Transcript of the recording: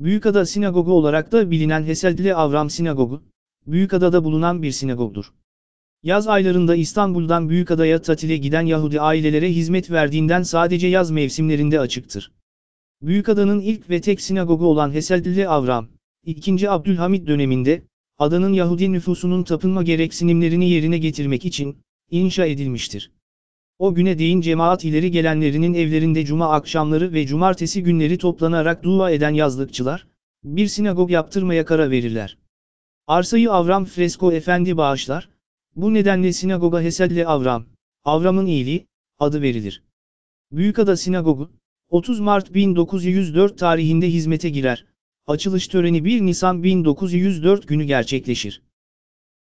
Büyükada Sinagogu olarak da bilinen Heseldli Avram Sinagogu, Büyükada'da bulunan bir sinagogdur. Yaz aylarında İstanbul'dan Büyükada'ya tatile giden Yahudi ailelere hizmet verdiğinden sadece yaz mevsimlerinde açıktır. Büyükada'nın ilk ve tek sinagogu olan Heseldli Avram, 2. Abdülhamit döneminde, adanın Yahudi nüfusunun tapınma gereksinimlerini yerine getirmek için, inşa edilmiştir. O güne değin cemaat ileri gelenlerinin evlerinde cuma akşamları ve cumartesi günleri toplanarak dua eden yazlıkçılar, bir sinagog yaptırmaya karar verirler. Arsayı Avram Fresko Efendi bağışlar, bu nedenle sinagoga Hesedle Avram, Avram'ın iyiliği, adı verilir. Büyükada Sinagogu, 30 Mart 1904 tarihinde hizmete girer, açılış töreni 1 Nisan 1904 günü gerçekleşir.